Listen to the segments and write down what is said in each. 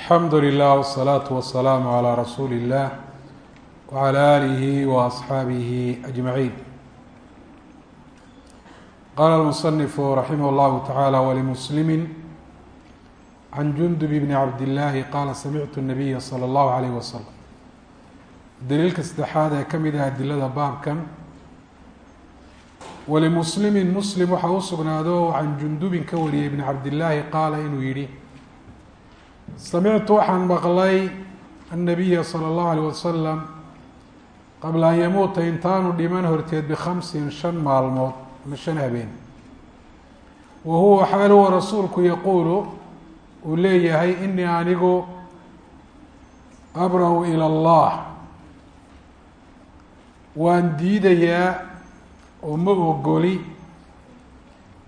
alxamdu lilah wsalaatu wasalaamu calaa rasuuli illah wacala aalihi wa asxaabihi ajmaciin qaala almusanifu raximah llahu tacaala walimuslimin can jundub bni cabdillaahi qaala samictu nabiya sala allahu alayh wasalam daliilka saddexaad ee ka mid ah adilada baabkan walimuslimin muslim waxaa u sugnaado can jundubin ka wariyay bni cabdillaahi qaala inuu yihi samictu waxaan maqlay annabiya sala allahu alayh wasalam qabla an yamuuta intaanu dhiman horteed bikhamsin shan maalmood ama shan habeen wa huwa xaal huwa rasuulku yaquulu uu leeyahay inii anigu abra-u ila allah waan diidayaa oo ma ogoli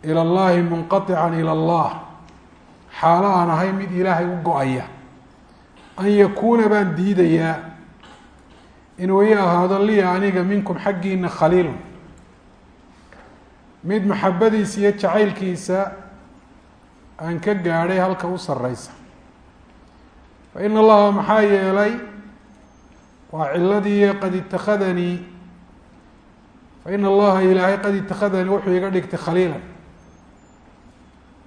ila allahi munqatican ila allah xaalo aan ahay mid ilaahay u go'aya. An yakuuna baan diidayaa. Inuu ii ahaado liya aniga minkum xaggiina khaliilun. Mid maxabadiisa iyo jacaylkiisa aan ka gaadhay halka u sareysa fa ina allaha maxaa yeelay waa ciladii qad ittakhadanii. Fa ina allaha ilaahay qad ittakhadanii wuxuu iga dhigtay khaliilan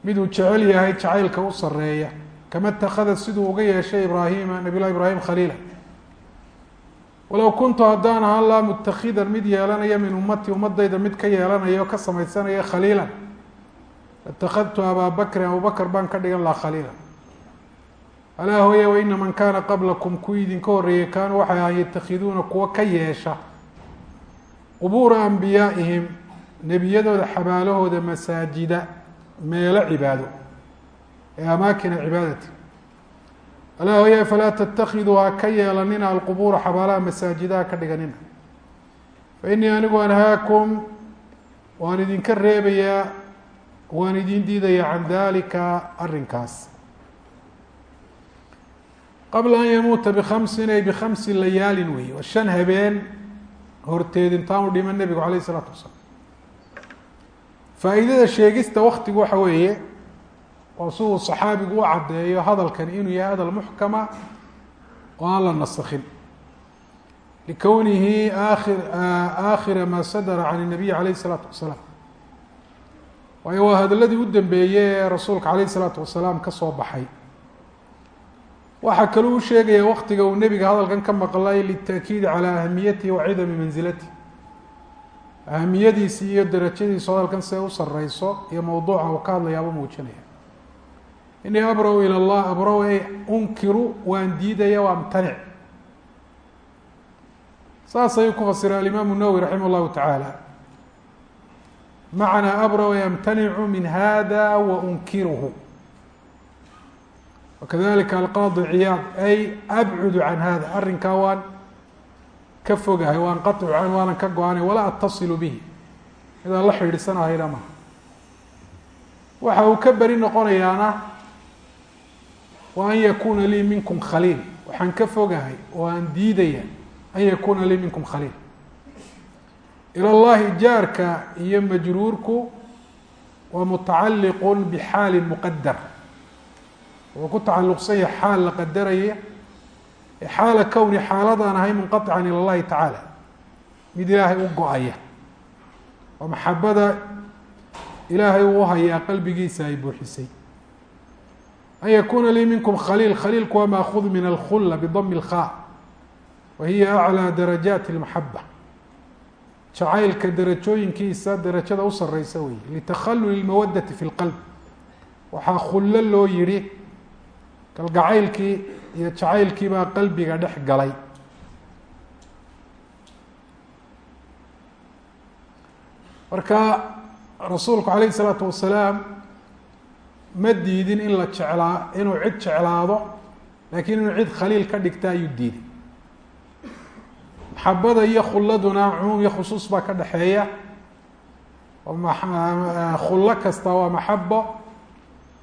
miduu jecel yahay jacaylka u sareeya kama itakada siduu uga yeeshay ibraahima nabiy llahi khaliila. Walow kuntu haddaan ahaan laa mutakidan mid yeelanaya min ummati ummadayda mid ka yeelanaya oo ka samaysanaya khaliila. Latakadtu abaa bakrin abubakr baan ka dhigan lahaa khaliila. Alaa hooye waina man kaana qablakum kuwii idinka horreeyey kaanuu waxay ahaan yatakhiduuna kuwa ka yeesha. Qubuura ambiyaaihim nebiyadooda xabaalahooda masaajida meelo cibaado ee amaakina cibaadati. Alaa hooye falaa tatakiduu ha ka yeelanina alqubuura xabaalaha masaajidaha ka dhiganina. Fa inii anigu anhaakum waan idinka reebayaa waan idin diidayaa can dalika arrinkaas. Qabla an yamuuta bikhamsin ay bikhamsi layaalin wey waa shan habeen horteed intaanu dhiman nebigu alayh isalaatu wasalaam faa'iidada sheegista waktigu waxa weeye oo si uu saxaabigu u caddeeyo hadalkani inuu yahay hadal muxkama oo aan la nasakin likownihi akhir aakhira maa sadara can الnabiy alayh الsalaatu wasalaam waayo waa hadaladii u dambeeyey ee rasuulka alayh الsalaatu wasalaam ka soo baxay waxaa kaluu u sheegaya waktiga uu nebiga hadalkan ka maqlay litaakiidi calى ahamiyatihi wa cidami manzilatihi ahamiyadiisi iyo darajadiisu hadalkan see u sareyso iyo mawduuca uu ka hadlayaaba muujinaya inii abra-u ilى اllah abra-u ay unkiru waan diidaya waa amtanic saas ayuu ku fasiray alimaamu nawowi raximah اllahu tacaala macnaa abra-u yamtanicu min hada wa unkiruhu wakadalika alqaadi ciyaad ay abcudu can hada arrinkaa waan ka fogahay waan qaطcu waanan ka go-anay walaa atasilu bihi. Idaan la xidhiidhsanahayna maha waxa uu ka beri noqonayaana wa an yakuuna lii minkum khaliil. Waxaan ka fogahay oo aan diidaya an yakuuna lii minkum khaliil. Ilى llahi jaarka iyo majruurku waa mutacaliq bxaali mqadar wuxuu ku tacalluqsan yahay xaal la qadaraya xaala kowni xaaladaan ahay munqaطican ilى اllahi tacaala mid ilaahay u go-aya oo maxabada ilaahay uu hayaa qalbigiisa ay buuxisay an yakuna lii minkum khaliil khaliilku waa maakuud min alkhula bidami اlkha wa hiya aclى darajaati اlmaxaba jacaylka darajooyinkiisa darajada u sareysa wey litakhaluli اlmawadati fi اlqalb waxaa khullo loo yihi kalgacaylkii iyo jacaylkii baa qalbiga dhex galay. Marka rasuulku calayh isalaatu wasalaam ma diidin in la jeclaa inuu cid jeclaado laakiin inuu cid khaliil ka dhigta ayuu diiday. Maxabada iyo khulladuna cumuum iyo khusuus baa ka dhexeeya khullo kasta waa maxabo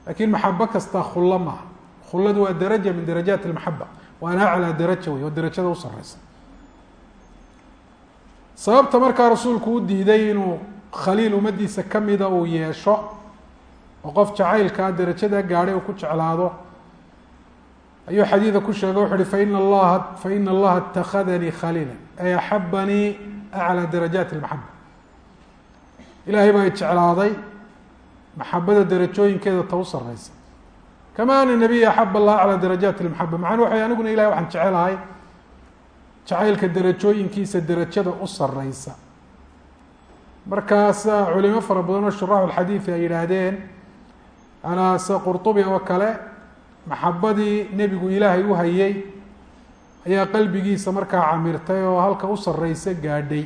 laakiin maxabo kasta khullo maaha khuladu waa daraja min darajaat اlmaxaba waana aclى daraja wey oo darajada u sareysa sababta markaa rasuulku u diiday inuu khaliil ummaddiisa kamida uu yeesho oo qof jacaylkaa darajada gaadhay uu ku jeclaado ayuu xadiida ku sheegay wuxu uhi faina allaha faina allaha اtakadanii khaliila ay axabanii aclى darajaati اlmaxaba ilaahay baa jeclaaday maxabada darajooyinkeeda ta u sareysa kama ana nabiya axab allah calaa darajaati lmaxaba macana waxay aniguna ilahay waxaan jecelahay jacaylka darajooyinkiisa derajada u sareysa markaasa culimo fara badan oo shuraaxu lxadiidi ay yidhaahdeen anaase qurtubi oo kale maxabadii nebigu ilaahay u hayay ayaa qalbigiisa markaa camirtay oo halka u sareysa gaadhay.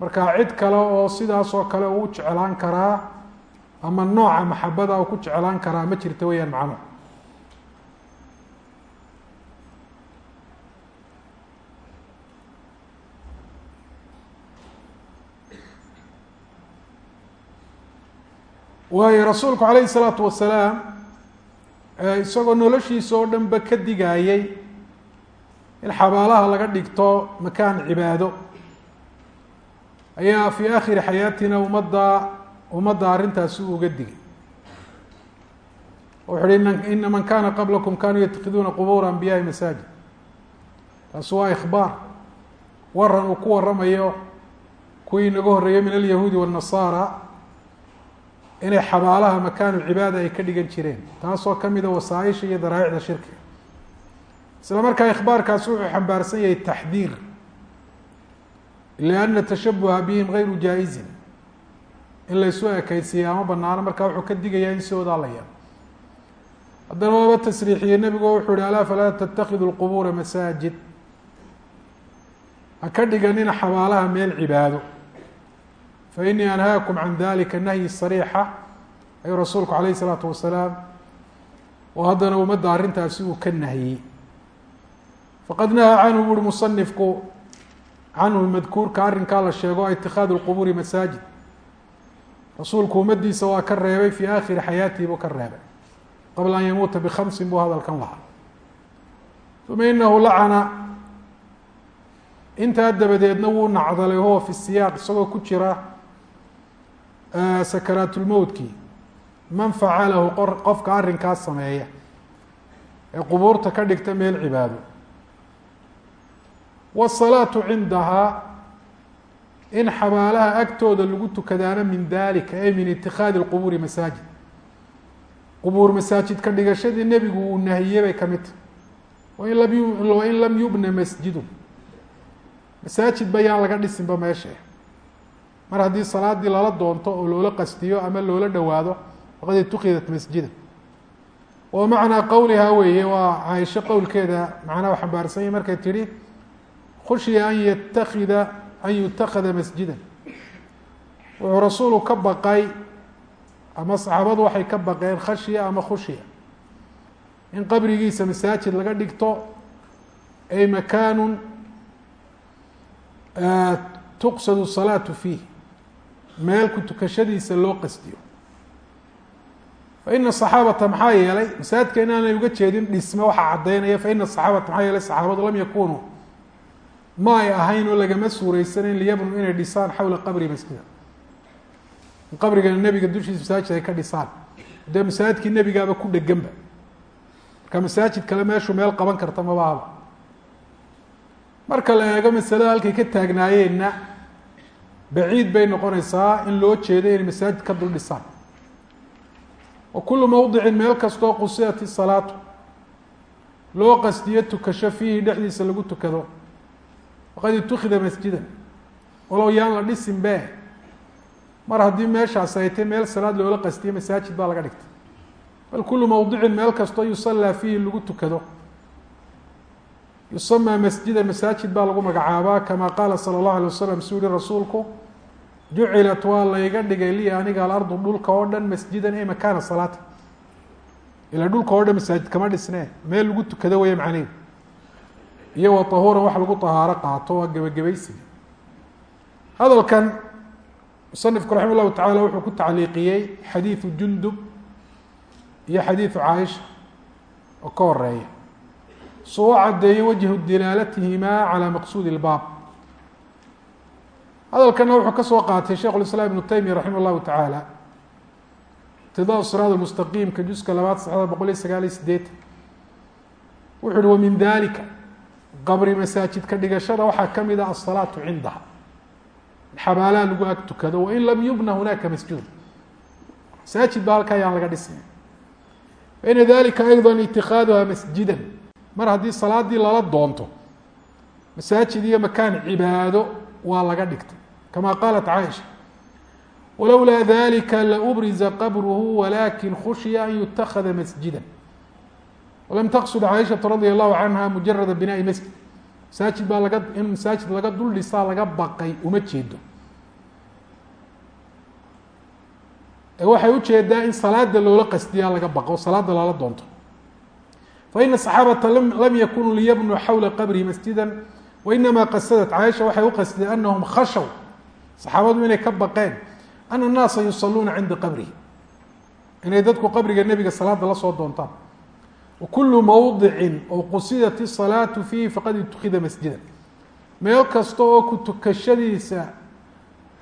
Markaa cid kale oo sidaas oo kale uu jeclaan karaa ama nooca maxabada uu ku jeclaan karaa ma jirta weyaan macnuhu waayo rasuulku calayhi salaatu wasalaam isagoo noloshiisa oo dhan ba ka digaayey in xabaalaha laga dhigto makaan cibaado. Ayaa fii akhiri xayaatina ummadda ummadda arrintaasi uga digay. Wuxu uhi ina man kana qablakum kanuu yatakhiduuna qubuura anbiyaai masaajid. Taasi waa ikhbaar. Waran uu ku waramayo kuwii inaga horreeyey min alyahuudi waالnasaara inay xabaalaha makaanu cibaada ay ka dhigan jireen. Taasoo kamida wasaaisha iyo daraaicda shirkiga. Isla markaa ikhbaarkaasi wuxuu xambaarsan yahay taxdiir. Lianna tashabuha bihim gayru jaa-izin in laysu ekeysiiya ama banaano markaa wuxuu ka digayaa in sidoodaa la haddana waaba tasriixiye nebigu wuxuu ihi alaa falaa tattakidu lqubuura masaajid? Ha ka dhiganina xabaalaha meel cibaado. Fainii anhaakum can dalika nahyi sariixa ayuu rasuulku calayhi isalaatu wasalaam oo haddana ummadda arrintaasi uu ka nahiyey faqad nahaa canhu buuhi musanifku canhu madkuurka arrinkaa la sheego itikaadu lqubuuri masaajid rasuulku ummaddiisa waa ka reebay fii aakhiri xayaatihi buu ka reebay. qabla an yamuuta bikhamsin buu hadalkan lahaa uma inahu lacana. intaa dabadeedna wuu nacdalay huwa fi siyaaq isagoo ku jira sakaraatulmowtkii man facalahu qofka arrinkaas sameeya ee qubuurta ka dhigta meel cibaado. waasalaatu cindahaa in xabaalaha agtooda lagu tukadaana min dalika ay min itikaadi lqubuuri masaajid. Qubuur masaajid ka dhigashadii nebigu uu nahiyey bay ka mid. Tahy wain lam wain lam yubna masjidun. Masaajid ba yaan laga dhisinba meesha. Mar haddii salaadii lala doonto oo loola qastiyo ama loola dhowaado faqad itukidat masjida. Oo macnaa qowlihaa weeye waa caaisho qowlkeeda macnaha xambaarsan yahy markay tidhi khushiya an yatakida an yutakada masjidan wuxuu rasuulu ka baqay ama saxaabadu waxay ka baqeen khashya ama khushiya in qabrigiisa masaajid laga dhigto ay makaanu tuqsadu salaatu fiih meel ku tukashadiisa loo qastiyo faina saxaabata maxaa yeelay masaajidka inaanay uga jeedin dhisme waxaa caddaynaya faina saxaabata maxaa yeelay saxaabadu lam yakunuu ma ay ahayn oo lagama suureysanayn liyabnu inay dhisaan xawla qabri masjida in qabrigana nebiga dushiisa masaajid ay ka dhisaan. Dee masaajidkii nebigaaba ku dheganba marka masaajid kale meeshuu meel qaban karta mabaaba marka la eego masalada halkay ka taagnaayeenna baciid bay noqonaysaa in loo jeedo inay masaajid ka dul dhisaan. Wa kullu mowdicin meel kastoo qusidat isalaatu loo qasdiyo tukasho fiihi dhexdiisa lagu tukado faqad itukida masjidan walow yaan la dhisin be mar haddii meeshaas ay tay meel salaad loola qastiyo masaajid baa laga dhigtay bal kullu mowdicin meel kastoo yusallaa fiihi lagu tukado yusamaa masjida masaajid baa lagu magacaabaa kama qaala sala allahu alay wasalam suu yihi rasuulku jucilat waa layga dhigay li aniga alardu dhulka oo dhan masjidan ee makaana salaata ilaa dhulka oo dhan masaajid kama dhisnee meel lagu tukado weeye macnehedu iyo wa tahuuran wax lagu tahaaro qaato waa gebagabaysiga hadalkan musanifku raxima llahu tacala wuxuu ku tacliiqiyey xadiidu jundub iyo xadiidu caaisha oo ka horreeya suu u caddeeyey wajhu dilaalatihimaa calaa maqsuudi ilbaab hadalkana wuxuu ka soo qaatay sheikh ulislaam ibnu taymiya raximah llahu tacaala. Iqtidaa siraad mustaqiimka juska labaad saxda boqol iyo sagaal iyo sideetan wuxu uhi wamin dalika qabri masaajid ka dhigashada waxaa ka mid ah asalaatu cindaha. Xabaalaha lagu ag tukado wain lam yubna hunaaka masjid masaajid ba halkaa ayaan laga dhisay faina dalika ayضa itikaaduha masjida mar haddii salaadii lala doonto masaajid iyo makaan cibaado waa laga dhigtay. Kama qaalat caaisha walowlaa dalika laubriza qabruhu walakin khushiya an yutakada masjida walam taqsud caaishatu radia allahu canha mujarada binaai masjid masaajid baa laga in masaajid laga dul dhisaa laga baqay uma jeedo ee waxay u jeedaa in salaada loola qasdiyaa laga baqo salaada lala doonto faina saxaabata lam yakunuu liyabnuu xawla qabrihi masjida wainama qasadat caaisha waxay u qasdeen anahum khashow saxaabadu inay ka baqeen ana annaasa yusaluuna cinda qabrihi inay dadku qabriga nebiga salaada la soo doontaan wakulu mawdicin oo qusidat isalaatu fiihi faqad itukida masjida meel kasta oo ku tukashadiisa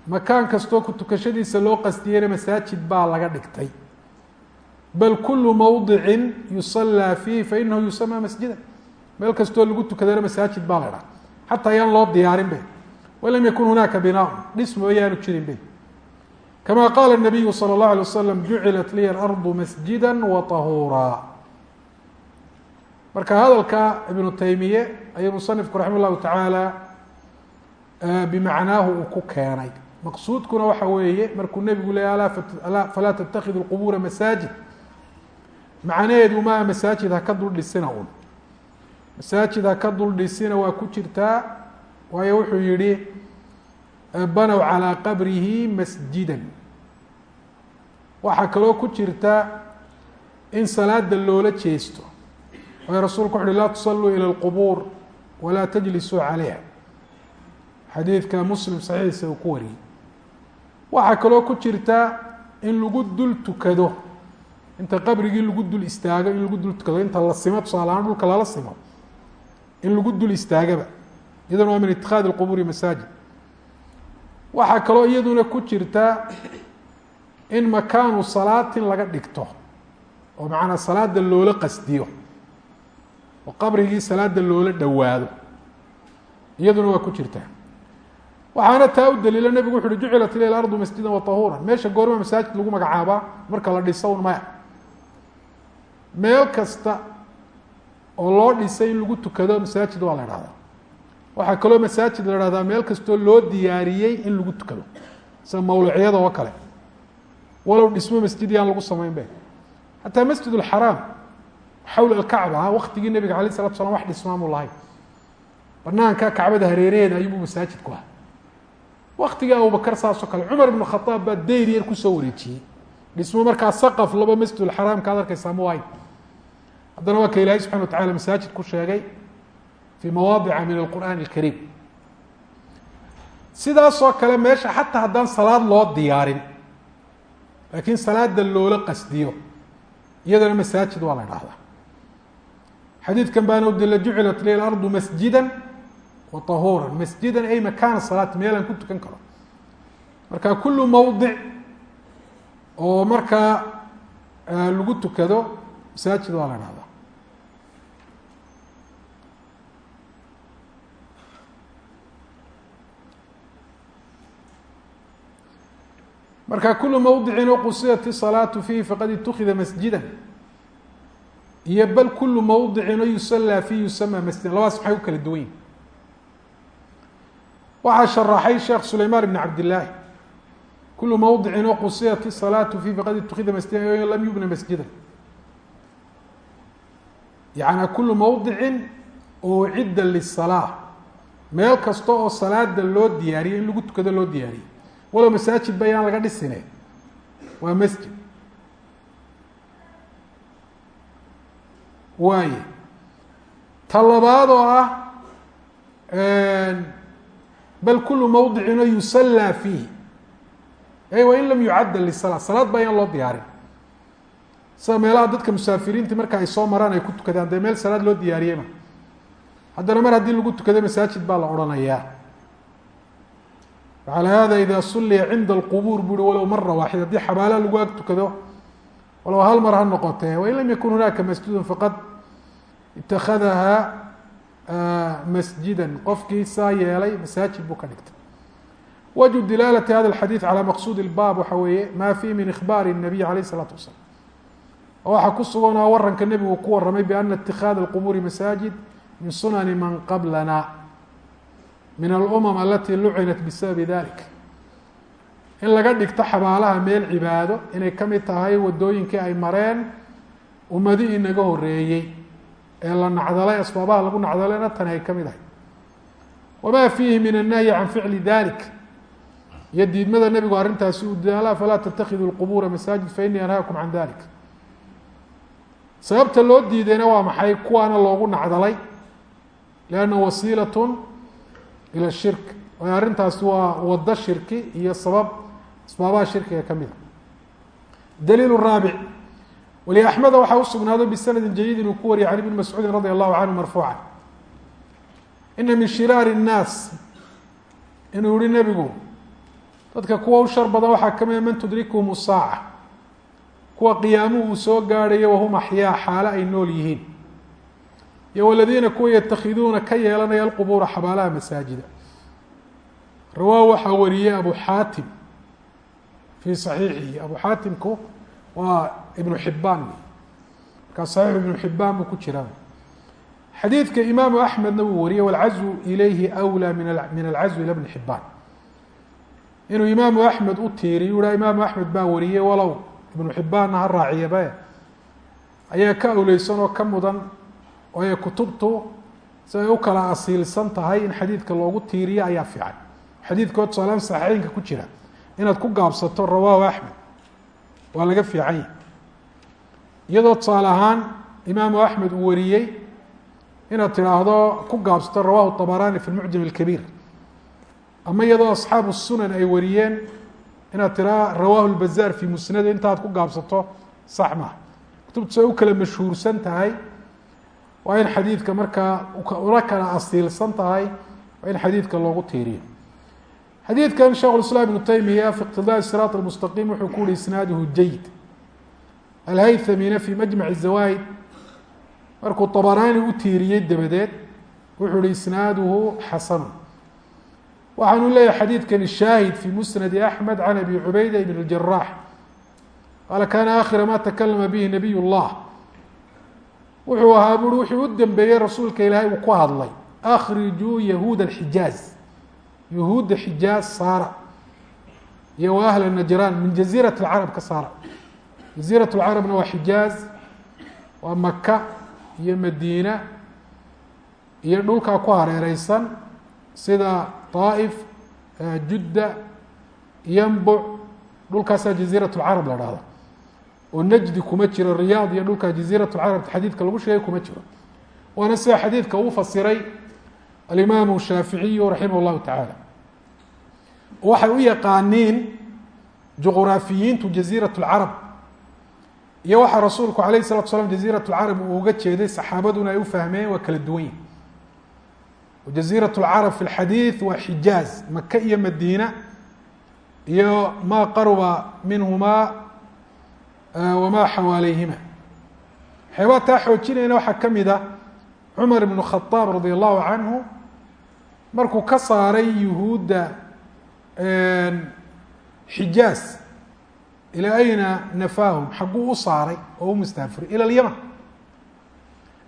makaan kastaoo ku tukashadiisa loo qastiyeyna masaajid baa laga dhigtay bal kulu mawdicin yusallaa fiihi fainahu yusamaa masjida meel kastoo lagu tukadana masaajid baa la dhaha xataa ayaan loo diyaarin be walam yakun hunaaka binaaun dhis mooyaanu jirin be kama qaala nabiyu sala اllahu alay wasalam jucilat liya alardu masjida wa tahuuraa marka hadalka ibnu taymiye ayuu musanifku raxima llahu tacaala bimacnaahu uu ku keenay. Maqsuudkuna waxa weeye markuu nebigu leeyay falaa tatakhidu lqubuura masaajid. Macnaheedu maa masaajid ha ka dul dhisina un masaajid ha ka dul dhisina waa ku jirtaa waayo wuxuu yihi banow calىa qabrihi masjida waxaa kaloo ku jirta in salaada loola jeesto waayo rasuulku wuxu uhi laa tusaluu ilى اlqubuur walaa tajlisuu calayha xadiidka muslim saxiixa uu ku wariyey waxaa kaloo ku jirta in lagu dul tukado inta qabrigii lagu dul istaago in lagu dul tukado inta la simo tusaale ahaan dhulka lala simo in lagu dul istaagaba iyaduna waa min itikaadi اlqubuuri masaajid waxaa kaloo iyaduna ku jirta in makaanu salaatin laga dhigto oo macanaa salaada loola qasdiyo oo qabrigii salaada loola dhowaado. Iyaduna waa ku jirta waxaana taa u daliilo nebigu wuxu uhi jucilat ilayl ardu masjida wa tahuura meesha goorma masaajid lagu magacaabaa marka la dhiso un maya. Meel kasta oo loo dhisay in lagu tukado masaajid waa la idhahdaa waxaa kaloo masaajid la ihahdaa meel kastoo loo diyaariyey in lagu tukado sida mawlucyada oo kale. Walow dhismo masjid yaan lagu samayn be xataa masjid اlxaraam xawl alkacba a waktigii nebiga alay slatu slam wax dhismaamu lahayn banaanka kacbada hareeraheeda ayuubuu masaajid ku aha waktigii abubakar saasoo kale cumar ibn khaaab baa dayr yar ku soo wareejiyey. Dhismo markaa saqaf laba masjid اlxaraamka ad arkaysaa ma waayn haddana waa ka ilaahay subxana wa tacala masaajid ku sheegay fi mawaadica min alqur'aani alkariim. Sidaasoo kale meesha xataa haddaan salaad loo diyaarin laakiin salaada loola qasdiyo iyadana masaajid waa xadiidkan baana dila jucilat li ardu masjida wa tahuura masjidan ay makaana salaati meelaan ku tukan karo. Marka kulu mawdic oo markaa lagu tukado masaajid waa la dhahdaa marka kulu mawdicin oo qusidat isalaatu fiihi faqad itukida masjida iyo bal kulu mawdicin oo yusallaa fiihi yusama masjidan labadaas maxay u kala duwan? Yihin waxaa sharaxay sheekh sulaymaan ibn cabdillaahi. Kulu mawdicin oo qusidat isalaatu fiihi faqad itukida masjidan lam yubna masjida yaعnaa kulu mawdicin oo cidda lisalaa meel kasta oo salaada loo diyaariyey in lagu tukado loo diyaariyey. Walow masaajid ba yaan laga dhisine. Waa masjid waaye ta labaad oo ah bal kulu mawdicina yusallaa fiihi. Ay wain lam yucadal lisala salaad baa ayaan loo diyaarin. Sida meelaha dadka musaafiriinta marka ay soo maraan ay ku tukadaan dee meel salaad loo diyaariyeyma haddana mar haddii lagu tukado masaajid baa la odhanayaa. Wacala hada idaa sulliya cinda alqubuur buuhi walow mara waaxid. Haddii xabaalaa lagu ag tukado walow hal mar ha noqotee wain lam yakun hunaaka masjidun faqad itakadaha masjidan qofkii saa yeelay masaajid buu ka dhigtay wجه dilaalة hada الxadيiث calى maqsuud الbab waxa weeye ma fiih min ikhbaar الnabiy alayه الsalaatu wasalaam waxaa ku sugan oo waranka nebigu ku waramay biana اtikhaada اlqbuuri masaajid min sunani man qablana min alumam alati lucinat bisababi dalik in laga dhigto xabaalaha meel cibaado inay ka mid tahay wadooyinkii ay mareen ummadi inaga horeeyey ee la nacdalay asbaabaha lagu nacdalayna tani ay ka mid ahay. Wama fiihi min الnahyi can ficli dalik. Iyo diidmada nebigu arrintaasi u daala falaa tatakiduu lqubuura masaajid fainii anhaakum can dalik. Sababta loo diidayna waa maxay? Kuwaana loogu nacdalay. Lianna wasiilatun ila shirk. Waayo arrintaasi waa wado shirki iyo sabab asbaabaha shirkiga ka mida daliil raabic wali axmeda waxaa usugnaado bisanadin jayidin uu ku wariyay can ibni mascuudin radi allahu canhu marfuuca ina min shiraari الnaas inuu yihi nebigu dadka kuwa u shar badan waxaa ka mida man tudrikuhum saaca kuwa qiyaamuhu uu soo gaadhayo wahum axyaa xaalo ay nool yihiin. Iyo waladiina kuwa yatakhiduuna ka yeelanaya alqubuura xabaalaha masaajida. Rawaa waxaa wariyey abu xaatim fii saxiixihi. Abu xaatimku waa ibnu xibaan markaa saxiixu ibnu xibaan buu ku jiraa xadiidka imaamu axmedna wuu wariyey walcazwu ilayhi awlaa min alcazwi ila bni xibaan inuu imaamu axmed u tiiriy ha imaamu axmed baa wariyey walow ibnu xibbaanna ha raaciyaba ayaa ka awleysan oo ka mudan oo ay kutubtu si ay u kala asiilsan tahay in xadiidka loogu tiiriyo ayaa fiican. Xadiidkoo tusaalean saxiixeynka ku jira. Inaad ku gaabsato rawaahu axmed. Waa laga fiican yahy iyadoo tusaale ahaan imaamu axmed uu wariyey inaad tidhaahdo ku gaabsato rawahu طabarani fi lmucjam اlkabiir ama iyadoo asxaabu sunan ay wariyeen inaad tiraa rawahu lbazaar fi musnadi intaad ku gaabsato sax maha kutubtu say u kala mashhuursan tahay waa in xadiidka markaa ula kala asiilsan tahay waa in xadiidka loogu tiiriyo xadiidkan sheikh اiسlاm iبnu taymiya fi اqtiضاء siraaط الmustaqim wuxuu ku uhi isnaaduhu jayid alhaythamina fi majmac الzawaid markuu طabarani u tiiriyey dabadeed wuxuu hi isnaaduhu xasanu waxaanu leeyahay xadiidkani shaahid fi musnadi axmed can abi cubayda ibn اljarax qaala kana akhira ma takalama bihi nabiy اllah wuxuu ahaa buri wuxuu u dembeeyey rasuulka ilaahay uu ku hadlay akrijuu yahuud اxijaaz yahuudda xijaaz saara iyo wa ahla najraan min jaziirat اlcarab ka saara jaziirat اlcarabna waa xijaaz waa maka iyo madiina iyo dhulkaa ku hareereysan sida طaaئف judda yambuc dhulkaasaa jaziiraة اlcarab la dhahda oo najdi kuma jiro riyaad iyo dhulkaa jaziiraة اlcarab xadiidka lagu sheegay kuma jiro waana sida xadiidka uu fasiray alimaamu shaaficiyu raximah اllahu taعaalى waxay u yaqaaniin juqraafiyiintu jaziiraة اlcarab iyo waxaa rasuulku alayه الsalatu slam jaziiraة اlcarab uu uga jeeday saxaabaduna ay u fahmeen waa kala duwan yihin jaziiraة اlcarab fi اlxadiiث waa xijaaz maka iyo madiina iyo ma qaruba minhumaa wama xawaaleyhima waxyaabaa taa xoojinayna waxaa ka mid a cumar ibn khadaab radi allahu canhu markuu ka saaray yuhuudda xijaaz ilaa ayna nafaahum xagguu u saaray oo u mustaafiray ilى اlyaman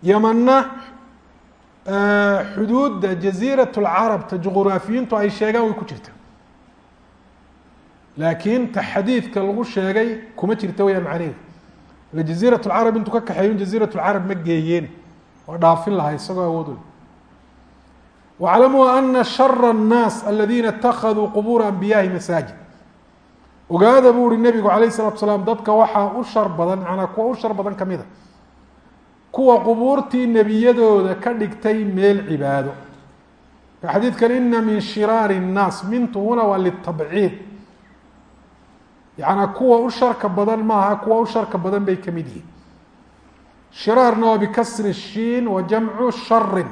yamanna xuduudda jaziiraة اlcarabta juquraafiyiintu ay sheegaan way ku jirta laakiin ta xadiidka lagu sheegay kuma jirta wayaan macnaheedu ila jaziiraة اlcarab intuu ka kaxeeyo jaziiraة اlcarab ma geeyeen oo dhaafin lahaa isagoo awood wey wاclamuu ana shara الnaas aladiina اtakaduu qubuura anbiyaahi masaajid ogaada buu uhi nebigu alayه الsalatu salaam dadka waxaa u shar badan manaa kuwa u shar badan kamida kuwa qubuurtii nebiyadooda ka dhigtay meel cibaado xadiidkan ina min shiraari الnaas mintu huna waa litabciid yaعnaa kuwa u sharka badan maaha kuwa u sharka badan bay kamid yihiin shiraarna waa bikasri الshiin wa jamcu shari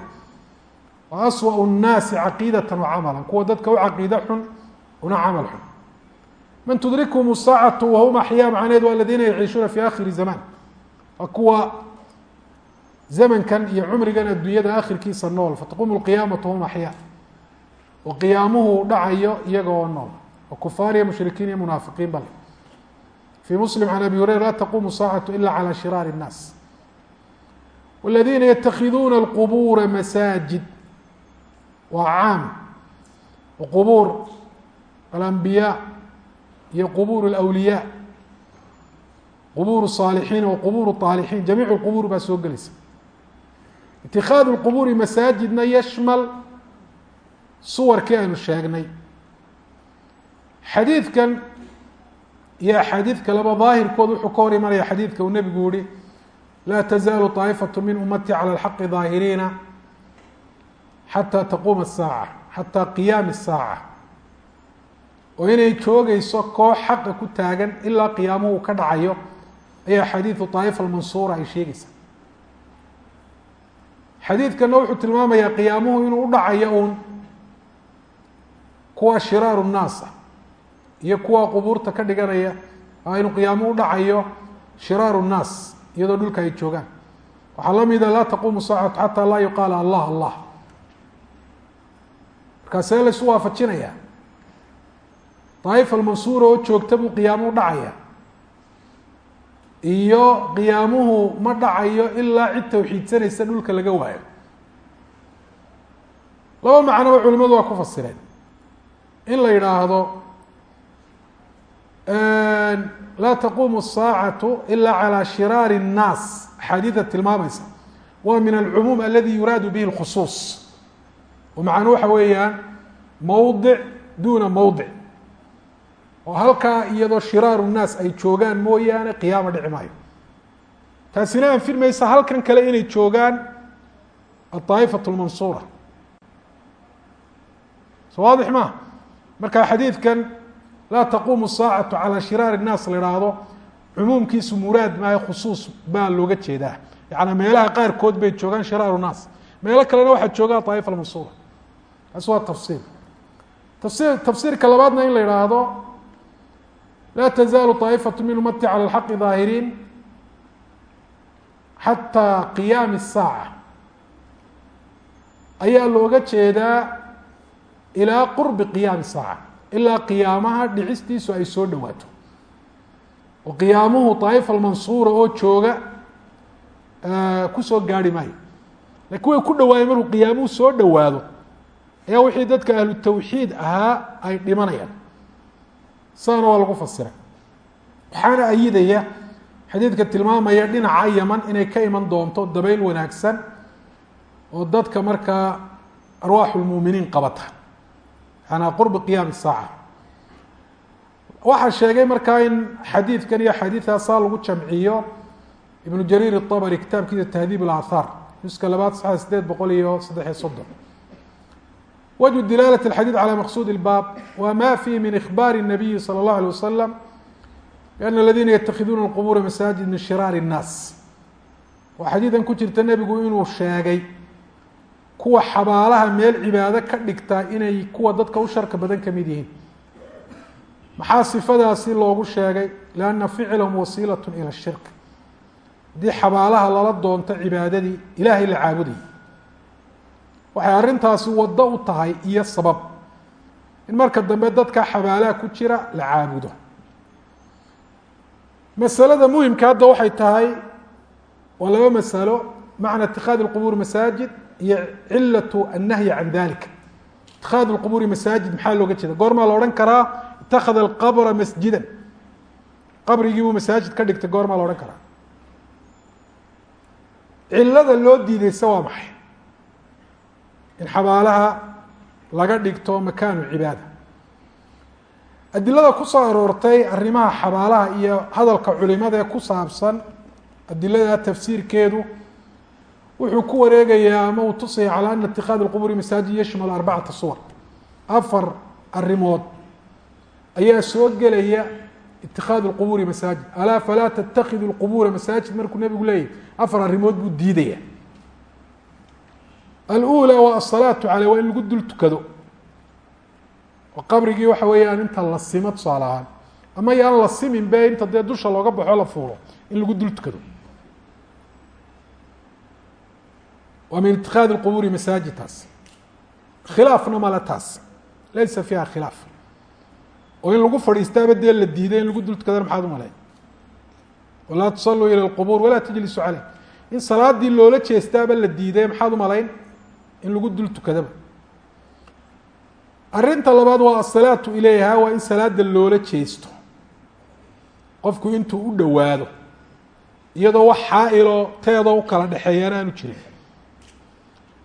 wa aswaء الnaasi caqiidaة wacamala kuwa dadka u caqiide xun una camal xun man tudrikhm الsaacaةu wahum axyaa macneed waa aladiina yaciishuuna fi akhiri zaman waa kuwa zamankan iyo cumrigan adduunyada akhirkiisa nool fataquumu lqiyaamatu hum axyaa oo qiyaamuhu dhacayo iyaga oo nool oo kufaar iyo mushrikiin iyo munaafiqiin bale fii muslim can abi hureyra laa taquumu saacatu ila calى shiraari الnaas wاladiina ytakhiduuna اlqubuura masaajid waa caam qubuur alambiyaa iyo qubuur اlawliyaa qubuur الصaalixiin wa qubuur الطaalixiin jamiic اlqubuur baa soo gelaysa itikaadu اlqubuuri masaajidna yashmal suwarkii aynu sheegnay xadiidkan iyo axaadiid kaleba daahirkood wuxuu ka hor imanaya xadiidka uu nebigu yihi laa tazaalu طaa'ifaة min umati calى اlxaqi ظaahiriina xatى taquuma الsaaca xataa qiyaami الsaaca oo inay joogayso koox xaqa ku taagan ilaa qiyaamuhu ka dhacayo ayaa xadiidu طaaifa almansuura ay sheegaysa xadiidkana wuxuu tilmaamayaa qiyaamuhu inuu u dhacayo uun kuwa shiraaru nnaasa ah iyo kuwa qubuurta ka dhiganaya inuu qiyaamuhu udhacayo shiraaru nnaas iyadoo dhulka ay joogaan. Waxaa la mida ah, laa taquumu saacatu xataa laa yuqaala allah allah. Markaasee la isu waafajinayaa. daa'ifa almansuura oo joogta buu qiyaamuhu dhacaya iyo qiyaamuhu ma dhacayo ilaa cid tawxiidsanaysa dhulka laga waayo laba macnoba culimadu waa ku fasireen in la yidhaahdo laa taquumu الsaacatu ila calى shiraari الnaas axaadiida tilmaamaysa waa min alcumuum aladi yuraadu bihi اlkhusuus oo macnuu waxa weeyaan mowdic duna mowdic oo halkaa iyadoo shiraaru الnaas ay joogaan mooyaane qiyaama dhici maayo taasina anfir maysa halkan kale inay joogaan aلطaa'ifaة اlmansuura so waadix ma marka xadiidkan laa taquumu saacatu calaa shiraari الnaas la ihaahdo cumuumkiisu muraad maayo khusuus baa looga jeedaa yaعni meelaha qaarkood bay joogaan shiraaru الnaas meelo kalena waxaa joogaa طaa'ifa almansuura taas waa tafsiir tafsir tafsiirka labaadna in la ihaahdo laa tazaalu طaa'ifaة min umati calى اlxaqi ظaahiriin xataa qiyaami الsaaca ayaa looga jeedaa ilaa qurbi qiyaami saaca ilaa qiyaamaha dhicistiisu ay soo dhowaato oo qiyaamuhu daa'ifa almansuura oo jooga kusoo gaarhi maayo lakiin way ku dhawaayeen markuu qiyaamuhu soo dhowaado ayaa wixii dadka ahlu tawxiid ahaa ay dhimanayaan saana waa lagu fasira waxaana ayidaya xadiidka tilmaamaya dhinaca yaman inay ka iman doonto dabayl wanaagsan oo dadka markaa arwaaxu lmuuminiin qabata. Yanaa qurbi qiyaami saaca. Waxaa sheegay markaa in xadiidkan iyo axaadiidtaa lagu jamciyo ibnu jariir iطabari kitaabkiisa tahdiib اlaahaar juska labaad saxa sideed boqol iyo saddexiyo soddon wجه dilaalة الxadيiث عalى maqsud الbab wa ma fihi min إخbaar النabiyi slى الlaه عليه waslم بأn اladina yتakiduuna الqbura masaajid min shiraar الnaas waa xadiidan ku jirta nebigu inuu sheegay kuwa xabaalaha meel cibaado ka dhigtaa inay kuwa dadka u sharka badan ka mid yihiin maxaa sifadaasi loogu sheegay لأna ficlhm wasilaة ilى الshirk haddii xabaalaha lala doonto cibaadadii ilahay la caabudayay waxay arrintaasi waddo u tahay iyo sabab. In marka dambe dadka xabaalaha ku jira la caabudo. Masalada muhimka hadda waxay tahay waa laba masalo macna itikaadi اlqubuur masaajid iyo cilatu annahyi can dalika itikaadu lqubuuri masaajid maxaa looga jeeda goormaa la odhan karaa itakada alqabra masjidan. Qabrigii masaajid ka dhigtay goormaa la odhan karaa. Cilada loo diidaysa waa maxay? in xabaalaha laga dhigto makaanu cibaada adilada ku soo aroortay arrimaha xabaalaha iyo hadalka culimada ee ku saabsan adilada tafsiirkeedu wuxuu ku wareegayaa ama uu tusaya calى ana itikaad اlquburi masaajid yashmal arbacata suwar afar arrimood ayaa soo gelaya itikaad اlquburi masaajid alaa falaa tattakidu اlqubura masaajid markuu nebigu leeyahy afar arrimood buu diidaya alأulى waa asalaatu caleyh waa in lagu dul tukado oo qabrigii waxa weeyaan inta la simo tusaale ahaan ama yaan la simin be inta dee dusha looga baxo la fuulo in lagu dul tukado waa min itikaadi اlqubuuri masaajid taas khilaafna male taas laysa fiiha khilaaf oo in lagu fadhiistaaba dee la diiday in lagu dul tukadana maxaad u malay walaa tusaluu ilى اlqubuur walaa tajlisuu caleyh in salaadii loola jeestaaba la diiday maxaad u malayn in lagu dul tukadaba. Arrinta labaad waa asalaatu ilayha waa in salaada loola jeesto. Qofku intuu u dhowaado iyadoo wax xaa-iloo teedoo u kala dhexeeyaan aanu jirin.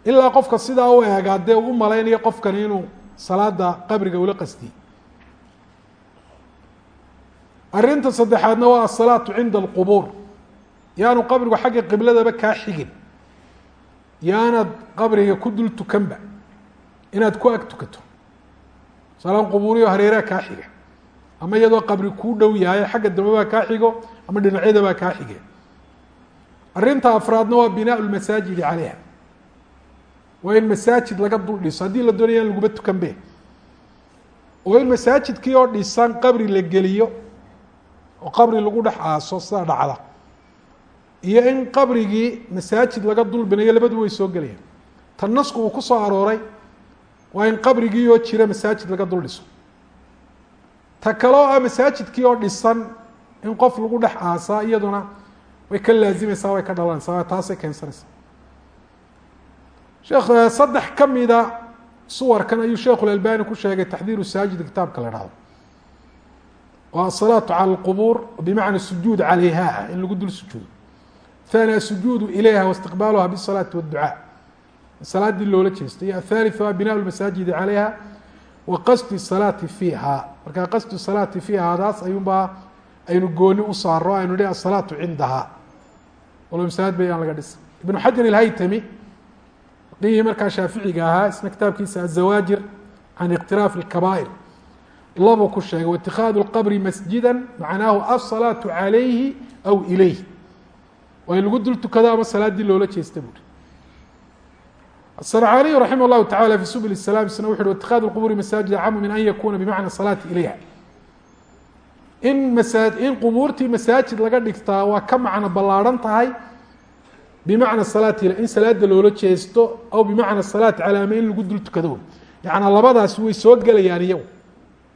Ilaa qofka sidaa u eegaa dee u malaynayo qofkani inuu salaada qabriga ula qastiyey arrinta saddexaadna waa asalaatu cinda alqubuur yaanu qabrigu xagga qibladaba kaa xigin yaanad qabriga ku dul tukanba inaad ku ag tukato. Salaan qubuuriyo hareeraha kaa xiga. Ama iyadoo qabri kuu dhow yahay xagga dambebaa kaa xigo ama dhinacyadabaa kaa xige. Arrinta afraadna waa binaa lmasaajidi caleyha waa in masaajid laga dul dhiso. Haddii la doonaya in laguba tukan be oo in masaajidkii oo dhisan qabri la geliyo oo qabri lagu dhex aaso sidaa dhacda iyo in qabrigii masaajid laga dulbinayo labadu way soo gelayaan. Tan nasku uu ku soo arooray waa in qabrigii oo jira masaajid laga dul dhiso. Ta kaloo ah masaajidkii oo dhisan in qof lagu dhex aasaa iyaduna way ka laazimaysaa way ka dhalanaysaa taasay keensanaysaa. Sheekh saddex ka mida suwarkan ayuu sheekhulalbani ku sheegay taxdiiru saajid kitaabka la dhahdo waa asalaatu cala alqubuur bimacna sujuud calayha in lagu dul sujuudo thani asujuudu ilayha waistiqbaaluha bisalaati waadducaa salaadii loola jeesto iyo athalitث waa binaa masaajidi calayha wa qasdi salaati fiiha markaa qasdu salaati fiihaadaas ayuunbaa aynu gooni u saaro aynu hi asalaatu cindaha walo masaajid bayaan laga dhisa ibnu xajar ilhaytami qihii markaa shaaficiga ahaa isna kitaabkiisa azawaajir can iqtiraaf اkabaa'ir labuu ku sheegay waitikaadu اlqabri masjida macnaahu asalaatu calayhi aw ilayh waa in lagu dul tukado ama salaadii loola jeesta buuri الsرcاniي رaحimه الlahu taعalى في subل السلام isna wuxu uhi اtikاad الqburi masaajid acamu min an yakuna bmacna salaati ilayha in masa in qubuurtii masaajid laga dhigtaa waa ka macno ballaarhan tahay bimacna salaati in salaada loola jeesto aw bimacna salaati calى ama in lagu dul tukado yaعnaa labadaasi way soo gelayaan iyagu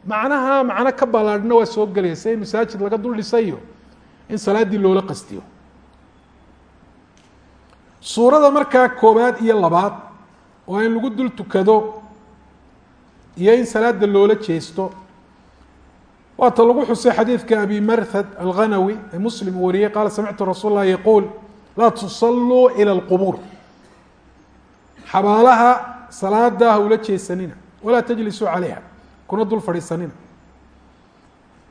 macnaha macno ka ballaarhna waa soo gelaya si in masaajid laga dul dhisayo in salaadii loola qastiyo suurada markaa koobaad iyo labaad waa in lagu dul tukado iyo in salaada loola jeesto waata lagu xusay xadiidka abi marhad alghanawi ee muslim uu wariyey qaala samictu rasuul اlah yaquul laa tusalluu ilى اlqubuur xabaalaha salaada ha ula jeesanina walaa tajlisuu calayha kuna dul fadhiisanina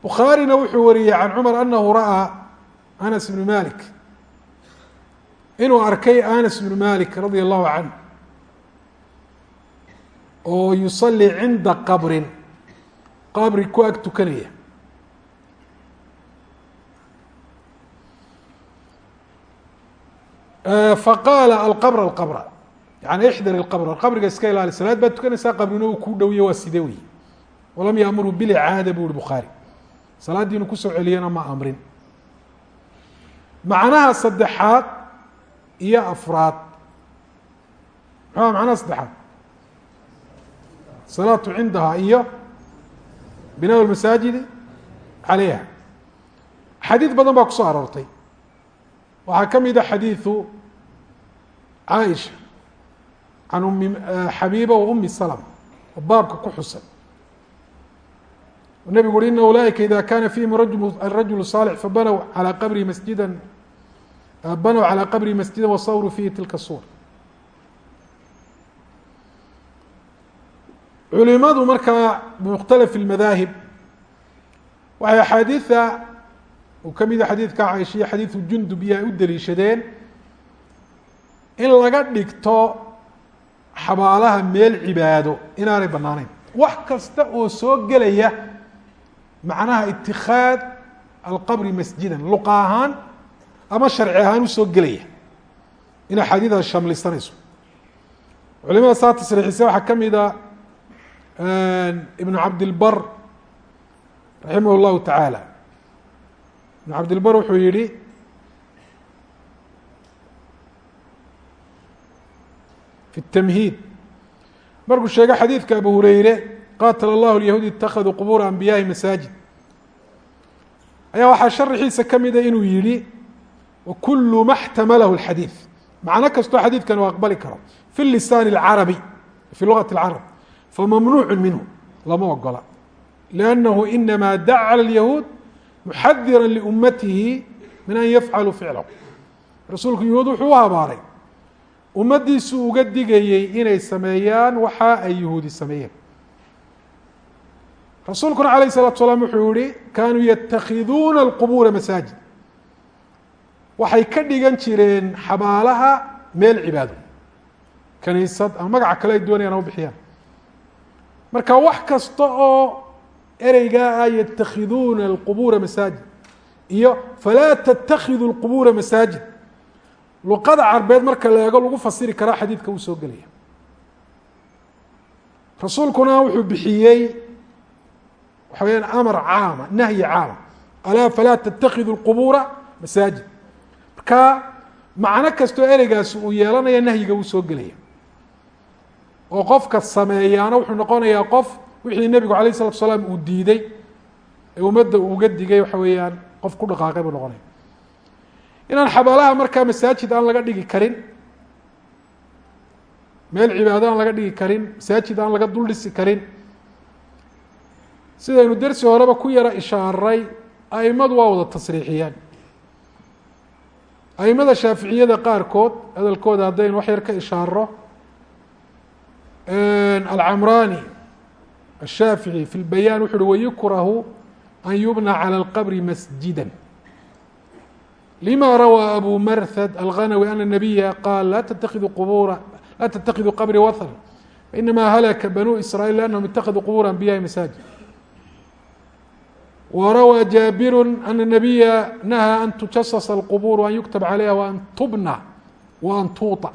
bukhaarina wuxuu wariyey can cumar anahu ra'aa anas bnu malik inuu arkay anas bnu malik radia allahu canh oo yusalii cinda qabrin. Qabri ku ag tukanaya. Faqaala alqabr alqabra yani ixdar ilqabr qabriga iska ilaali salaad baad tukanaysaa qabrina uu kuu dhowiye waa side wey walam yaamuru bilcaada bu uhi bukhaari. Salaaddii inuu ku soo celiyana ma amrin. Macnaha saddexaad iyo afraad. Muxuuha macnaha saddexaad? Asalaatu cindahaa iyo binaa masaajidi? Calayha xadiid badan baa ku soo aroortay. Waxaa ka mida xadiidu caaisha can umi eh, xabiiba wa umi salama oo baabka ku xusan. O nebigu uhi ina ulaa'ika ida kana fiihim rajul rajulu saalix fabanow calaa qabrihi masjida banow calى qabri masjida wasawruu fihi tilka suur culimadu markaa bmukhtalaf اlmadaahib waxay axaadiida uu ka mida xadiidka caishiya xadiidu jundub iyo ay u daliishadeen in laga dhigto xabaalaha meel cibaado inaanay bannaaneyn wax kasta oo soo gelaya macnaha itikaad alqabri masjidan luqa ahaan ama sharci ahaan u soo gelaya in axaadiidan shamlisanayso. Culimada saa tasriixisay waxaa ka mid a ibnu cabdilbar raximah llahu tacaala. Ibnu cabdilbar wuxuu yihi fi الtamhiid markuu sheego xadiidka abu hureyre qaatala allahu lyahuudi itakaduu qubuura anbiyahi masaajid. Ayaa waxaa sharaxiisa ka mida inuu yihi wakulu ma اxtamalahu اlxadiid macno kastoo xadiidkan uu aqbali karo fi lisaan اlcarabi fi lugati اlcarab famamnuucu minhu lama ogola liannahu inama dacala اlyahuud muxadira liummatihi min an yafcaluu ficlahu rasuulku yahuud wuxuu u habaaray ummaddiisu uga digayey inay sameeyaan waxa ay yahuudi sameeyeen rasuulkuna alayه الsalatu salaam wuxuu yihi kaanuu yatakhiduuna اlqubuura masaajid waxay ka dhigan jireen xabaalaha meel cibaado. Kaniisad ama magaca kale ay doonayaan a bixiyaan. Marka wax kasta oo ereygaa ah yatakhiduuna alqubuura masaajid iyo falaa tatakhidu lqubuura masaajid. Luqada carbeed marka la eego lagu fasiri karaa xadiidka uu soo gelaya. Rasuulkuna wuxuu bixiyey waxa weyaan amar caama nahyi caama. Alaa falaa tatakhidu lqubuura masaajid marka macno kastoo ereygaasi uu yeelanaya nahyiga wuu soo gelaya oo qofka sameeyaana wuxuu noqonayaa qof wixii nebigu alayه الsalatu salaam uu diiday ee ummadda uu uga digay waxa weeyaan qof ku dhaqaaqay buu noqonaya inaan xabaalaha markaa masaajid aan laga dhigi karin meel cibaado aan laga dhigi karin masaajid aan laga dul dhisi karin sidaynu dersi horeba ku yara ishaaray aimadu waa wada tasriixiyeen aimada shaaficiyada qaarkood hadalkooda haddaynu wax yar ka ishaaro alcamrani الshaafiعي fi اlbayaan wuxu uhi wayukrahu an yubnى calى اlqbri masjida lma rawى abu marhd alغanwi ana الnabiya qaal la ttakiduu qbura la ttakiduu qabri wathna fainama halaka banuu israiil lanahum itakaduu qbura anbiyahi masaajid وrawى jaabiru ana الnabiya nahaa an tujasasa اlqbur an yuktab عalayha waan tubna waan tuuطa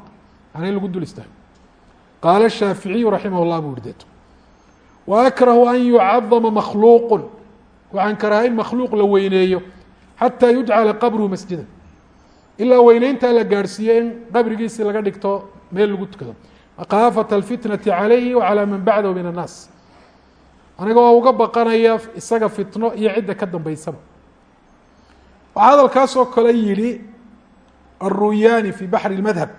an in lagu dul istaago qaala الshaaficiyu raximah اllah bu urdeeto وأkrahu an yucadama makhluuq waxaan karaha in makhluuq la weyneeyo xatى yujcala qabruhu masjida ilaa weyneyntaa la gaadhsiiyo in qabrigiisi laga dhigto meel lagu tukado makaafat اlfitnati عalayhi وعalى man bacdahu min الnaas anigoo uga baqanaya isaga fitno iyo cidda ka dambeysaba waxaa hadalkaas oo kale yihi الruyani fi baxri الmadhab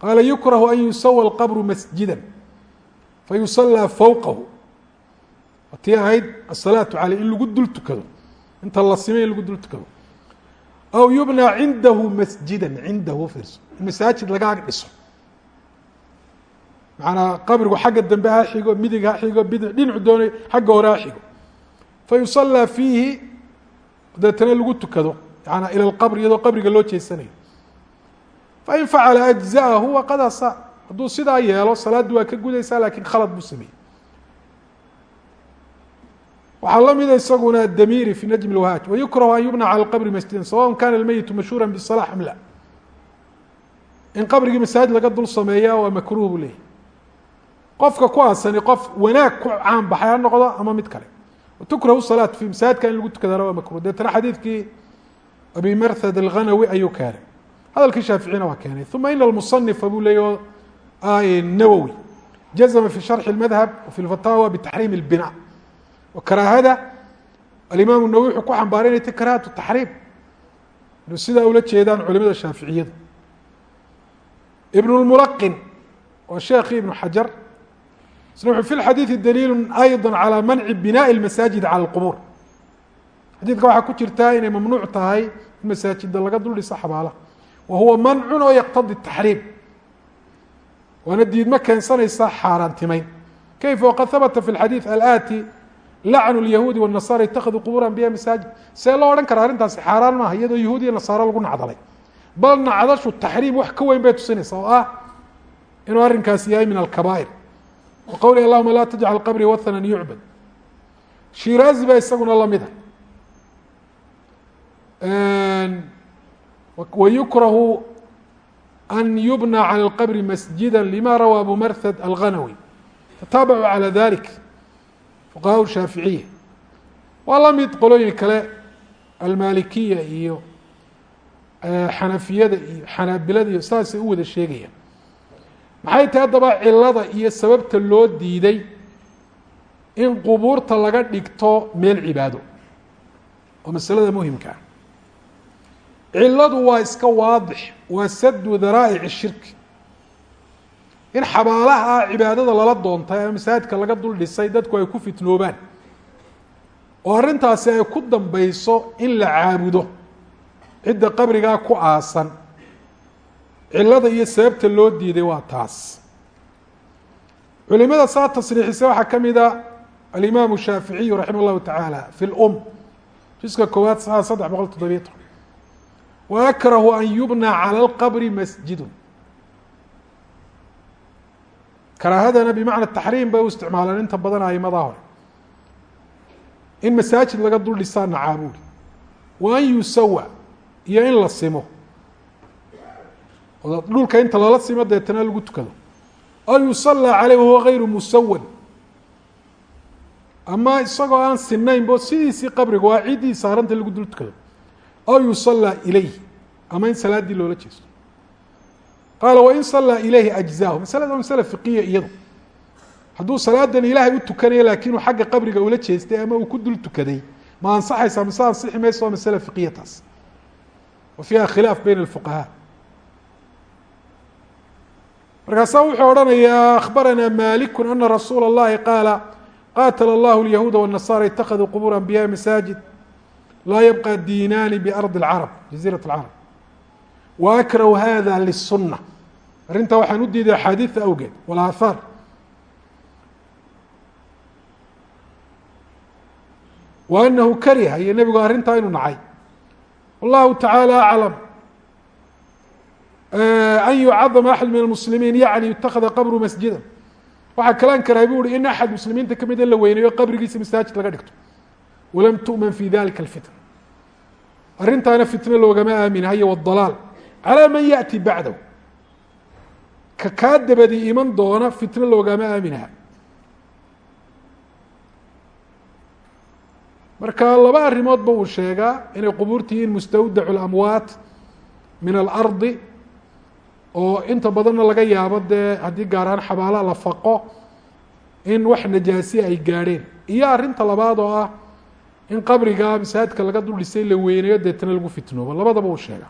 qaala yukrahu an yusawa اlqbru masjida fayusallaa fowqahu tii ahayd asalaatu caleyh in lagu dul tukado inta la simay in lagu dul tukado aw yubnaa cindahu masjida cindahu fiirso in masaajid laga ag dhiso macanaa qabrigu xagga dambe ha xigo midig ha xigo bidix dhinacu doonay xagga hore ha xigo fayusallaa fiihi deetana lagu tukado yaana ila lqabri iyadoo qabriga loo jeesanayo fain facala ajza'ahu waqad asa hadduu sidaa yeelo salaaddu waa ka gudaysaa lakin khalad buu sameeyey waxaa la mida isaguna damiri fi najm اlwhaaj wayukrahu an yubna calى اqbri masjida sawaء kana اlmeyitu mashhuura bالصلاة am la in qabrigii masaajid laga dul sameeya waa makruh buu leeyahy qofka ku aasani qof wanaag ku caan baxay ha noqdo ama mid kale tukrahu salaat fi masaajidka in lagu tukadaana waa makruh deetana xadiidkii abi marthad alghanawi ayuu keenay hadalkii shaaficina waa keenay uma ina almusanifa buu leeyay nawowi jazma fi sharxi اmadhab fi lfataawa btaxriim اlbina oo karaahada alimaam nawowi wuxuu ku xambaaray inay ta karahatu taxriim inuu sidaa ula jeedaan culimada shaaficiyadu ibn اlmulaqin waa sheekhi ibnu xajar isna wuxuu fi lxadiidi daliilu ayضa calى manci binaaءi اlmasaajid calى اlqubur xadiidka waxaa ku jirtaa inay mamnuuc tahay in masaajida laga dul dhiso xabaalaha wa huwa mancun oo yaqtadi taxriim waana diidmo keensanaysa xaaraantimeyn kayfa waqad habata fi اlxadiid alaati lacnu اlyahuudi wالnasara itakaduu qubur anbiya masaajid see loo odhan kara arrintaasi xaaraan maaha iyadoo yahuud iyo nasaaro lagu nacdalay bal nacdashu taxriim wax ka weyn bay tusinaysa oo ah inuu arrinkaasi yahay min alkabaa'ir qawli allahuma laa tajcal qabri wathanan yucbad shiraazi baa isaguna lamida wayukrahu an yubna cala اlqabri masjida lima rawaa abu marhad alghanawi tataabacu calى dalik fuqahaa shaaficiya waa la mid qolooyin kale almalikiya iyo xanafiyada iyo xanaabilada iyo saasay u wada sheegayaan maxay tahay haddaba cilada iyo sababta loo diiday in qubuurta laga dhigto meel cibaado? Oo masalada muhimkaa ciladu waa iska waadix waa sadu daraa'ic shirki. In xabaalaha cibaadada lala doontay ama masaajidka laga dul dhisay dadku ay ku fitnoobaan oo arrintaasi ay ku dambeyso in la caabudo cidda qabrigaa ku aasan cilada iyo sababta loo diiday waa taas. Culimada saa tasriixisa waxaa ka mid a alimaamu shaaficiyu raximah llahu tacaala fi lum juska koowaad saa saddex boqol toddobiyo toban. Wa akrahu an yubna cala alqabri masjidun. Karaahadana bimacna taxriim bay u isticmaalaan inta badan aimadaa hore. In masaajid laga dul dhisaa nacaabuuri wa an yusawa iyo in la simo dhulka inta lala simo deetana lagu tukado. Aw yusallaa caleyh wahuwa gayru musawan ama isagoo aan sinaynbo sidiisii qabriga waa ciddii saaranta lagu dul tukado. Aw yusallaa ilayh ama in salaaddii loola jeesto. Qaala wain sallaa ilayhi ajzaahu. Masalada masale fiqiya iyadu. Hadduu salaadan ilaahay u tukanayo laakiin uu xagga qabriga ula jeestay ama uu ku dul tukaday ma ansaxaysaa mise ansixi mayso waa masale fiqiya taas wa fiiha khilaaf bayna alfuqahaa markaasaa wuxuu odhanayaa akhbaranaa maliku ana rasuula اllahi qaala qaatala allahu lyahuuda wالnasaara itakaduu qubuur anbiyaءi masaajid laa yabqa diinaani biardi اlcarab jaziirat اlcarab wa akrahu hada lisuna arrintaa waxaan u diiday axaadiida awgeed walaahaar wa anahu kariha iyo nebigu arrintaa inuu nacay wallahu tacaala aclam an yucadama axad min almuslimiin yacni yutakada qabru masjida waxaa kalaan karaa bu uhi in axad muslimiinta ka mid in la weyneeyo qabrigiisa masaajid laga dhigto. Walam tu'man fi dalika alfitna. Arrintaana fitno loogama aaminahayo wadalaal calaa man yaأti bacdahu ka kaa dabadi iman doona fitno loogama aaminaha marka laba arrimoodba uu sheegaa inay qubuurta yihiin mustawdacu اlamwaat min alardi oo inta badanna laga yaabo dee haddii gaar ahaan xabaala la faqo in wax najaasi ay gaadheen. Iyo arrinta labaad oo ah in qabriga masaajidka laga dul dhisay la weynayo deetana lagu fitnoobo. Labadaba uu sheega.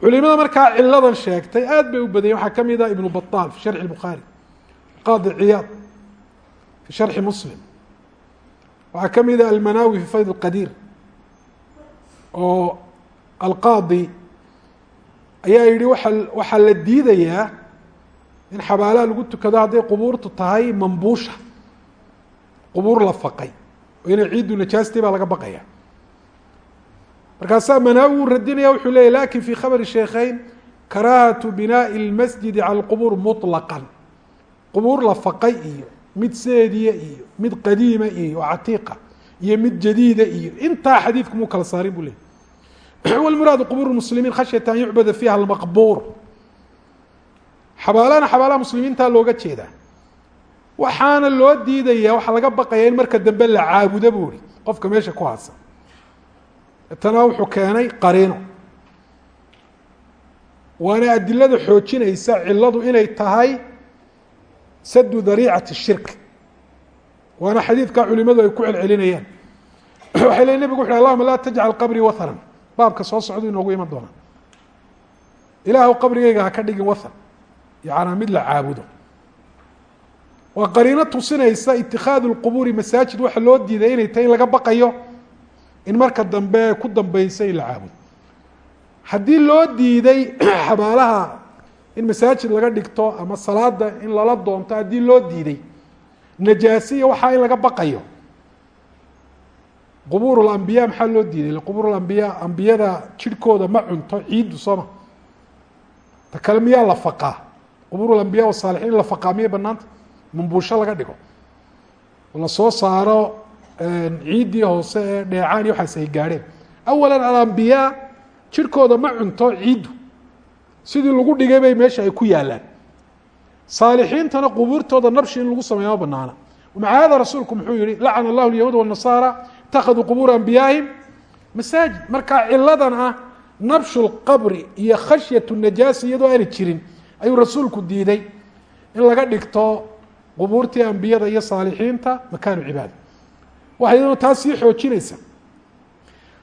Culimada markaa ciladan sheegtay aad bay u badanyeen waxaa ka mid ah ibnu baطaal fi sharxi bukhaari qaadi ciyaad fi sharxi muslim. Waxaa ka mid ah almanawi fi fayd اqadiir oo alqaadi ayaa yihi waa waxaa la diidayaa in xabaalaha lagu tukado hadday qubuurtu tahay mambuusha qubuur la faqay oo inay ciiddu najaastay baa laga baqaya markaasaa manaawi uu radinaya wuxuu leeyay lakin fi khabari sheekheyn karaahatu binaaءi اlmasjidi cala اlqubuur muطlaqan qubuur la faqay iyo mid seediya iyo mid qadiima iyo catiiqa iyo mid jadiida iyo intaa xadiidku muu kala saarin buu leeyay wlmuraadu qubuur muslimiin khashyata an yucbada fiiha almaqbuur xabaalahana xabaalaha muslimiintaa looga jeedaa waxaana loo diidaya waxaa laga baqaya in marka dambe la caabudo buu ihi qofka meesha ku haadsan tana wuxuu keenay qariino waana adilada xoojinaysa ciladu inay tahay sadu dariicati shirk waana xadiidka culimadu ay ku celcelinayaan waxay le nebigu wuxu allahuma qabrii wathanan baabka soo socdu inoogu iman doonaa ilaahw qabrigayga ha ka dhigin wathan. Yacanaa mid la caabudo. Waa qariino tusinaysa itikaadu lqubuuri masaajid. Waxa loo diiday inay tahay in laga baqayo in marka dambe ku dambeysa in la caabudo. Haddii loo diiday xabaalaha in masaajid laga dhigto ama salaada in lala doonto haddii loo diiday najaasiya waxaa in laga baqayo qubuur lambiya maxaa loo diiday? Qubuur lambiya ambiyada jirhkooda ma cunto ciiddu sooma. Ta kale miyaa la faqaa? Qubuur lambiya wasaalixiin in la faqaa miyay banaanta mambuusho laga dhigo. Oo la soo saaro ciiddii hoose ee dheecaan iyo waxaas ay gaadheen. Awalan alambiyaa jirhkooda ma cunto ciiddu. Sidii lagu dhigay bay meesha ay ku yaalaan. Saalixiintana qubuurtooda nabshi in lagu sameeya ma banaana maca hada rasuulku muxuu yihi lacana allahu lyahuud wanasaara itakaduu qubuura anbiyaahim masaajid markaa ciladan ah nabshu lqabri iyo khashyatu najaasa iyadoo aana jirin ayuu rasuulku diiday in laga dhigto qubuurtii ambiyada iyo saalixiinta makaanu cibaada waxay iyadoo taas sii xoojinaysa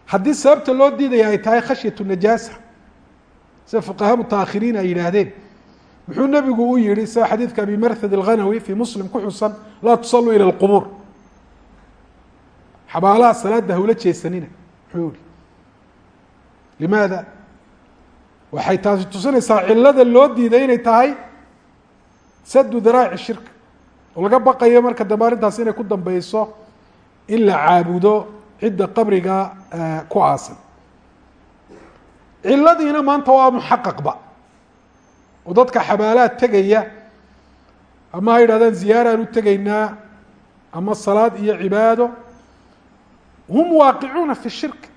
haddii sababta loo diidaya ay tahay khashyatu najaasa sida fuqaha mutaakhiriin ay yidhaahdeen muxuu nebigu u yihi sida xadiidka abi marhad alghanawi fii muslim ku xusan laa tusalluu ila lqubuur xabaalaha salaada hawla jeesanina muxuu yihi limaada waxay taasi tusinaysaa cilada loo diiday inay tahay sadu daraaci shirka oo laga baqayo marka dambe arrintaas inay ku dambeyso in la caabudo cidda qabriga ku aasan ciladiina maanta waa muxaqaqba oo dadka xabaalaad tegaya ama ha yidhahdaan ziyaaraan u tegaynaa ama salaad iyo cibaado hum waaqicuuna fi shirk.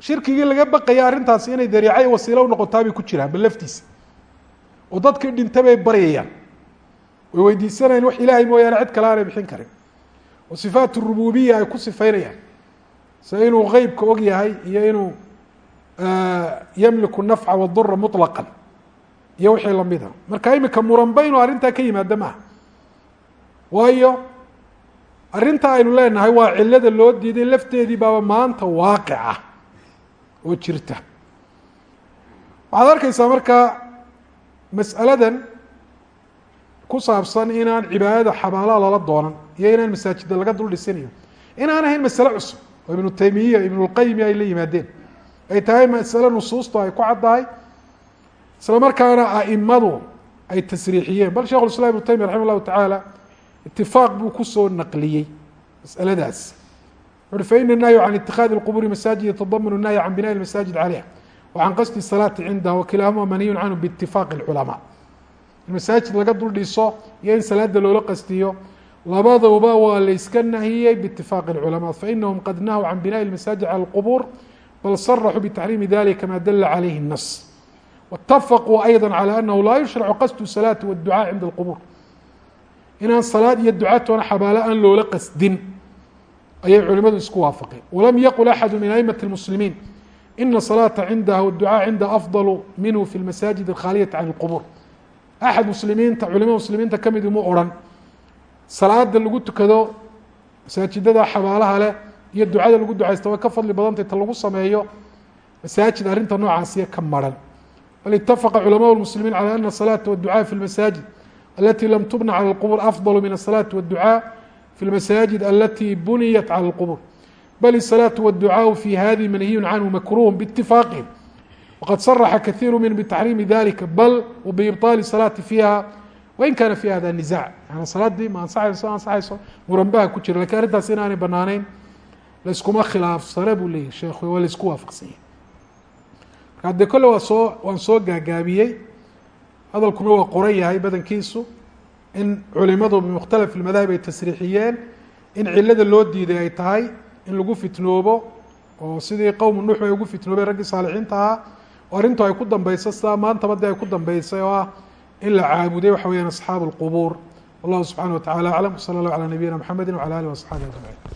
Shirkigii laga baqaya arrintaasi inay dariica iyo wasiilo unoqotaa bay ku jiraan bal laftiisa. Oo dadkii dhinta bay baryayaan. Way weydiisanayaan wax ilaahay mooyaane cid kale aanay bixin karin. Oo sifaat rububiya ay ku sifaynayaan. Sida inuu qeybka og yahay iyo inuu yamliku nafca wadura muطlaqan iyo wixii lamida marka imika muranba inuu arrintaa ka yimaado maaha. Waayo arrinta aynu leenahay waa cilada loo diiday lafteedii baaba maanta waaqica oo jirta. Waxaad arkeysaa marka mas'aladan ku saabsan inaan cibaadada xabaalaha lala doonan iyo inaan masaajida laga dul dhisinayo inaan ahayn masale cusub oo ibnu taymiya ibnu lqayimi ay la yimaadeen. Ay tahay masale nusuustu ay ku caddahay isla markaana aimadu ay tasriixiyeen. Bal shekh islam ibnu taymiya raxima llahu tacaala itifaaq buu kusoo naqliyey masaladaas wuxuui faina nahyu can itikaadi اlquburi masaajid yatadamanu nahyi can binaءi masaajid calayha wa can qasdi salaati cindaha wakilaahuma manhiyun canhu biitifaaqi اlculamaa in masaajid laga dul dhiso iyo in salaada loola qastiyo labaduba waa layska nahiyey biitifaaqi اlculamaa fainahum qad nahuu can binaءi اmasaajid cala اlqubur bal saraxuu bitaxriimi dalika ma dala calayhi الnas wاtafaquu ayضa calى anahu laa yushracu qasdu salaati wاdducaa cinda اlqubur inaan salaad iyo ducatoona xabaalo aan loola qasdin ayay culimadu isku waafaqeen walam yaqul axadu min aimati اlmuslimiin ina salaata cindaha wاdducaa cindaha afdalu minhu fi lmasaajid alkhaaliyati can اlqubur axad muslimiinta culimada muslimiinta kamid uma odhan salaada lagu tukado masaajidada xabaalaha leh iyo ducada lagu ducaysta way ka fadli badantay ta lagu sameeyo masaajid arrinta noocaasiya ka maran bal itafaqa culamaء اlmuslimiin calى ana الsalaata wاdducaa fi lmasaajid alati lam tubna calى اlqubur afضal min الsalaati wاdducaa fi lmasaajid alati buniyat calى اlqubur bal الsalaatu wاdducaaءu fi hadihi manhiyu canhu makruh bاtifaaqihim wqad saraxa kahiiru minhum btaxriimi dalika bal wbiibطaali salaati fiiha wain kana fi hada nizac yani salaadii ma ansaxayso ansaxayso muranbaha ku jira lakin arrintaas inaanay banaaneyn layskuma khilaafsana buu leeyahy sheekhu waa laysku waafaqsanya marka dee kolle waa soo waan soo gaagaabiyey hadalkuna waa qoran yahay badankiisu in culimadu bimukhtalaf ilmadaahib ay tasriixiyeen in cilada loo diiday ay tahay in lagu fitnoobo oo sidii qowmu nuux ay ugu fitnoobeen raggii saalixiinta ahaa oo arrintu ay ku dambeyso sidaa maantaba dee ay ku dambeysay oo ah in la caabuday waxa weyaan asxaabu اlqubuur wallahu subxana wa tacala aclam wsala اllah calى nabiyina mxamedi wcalى alih waصxaabi ajmaciin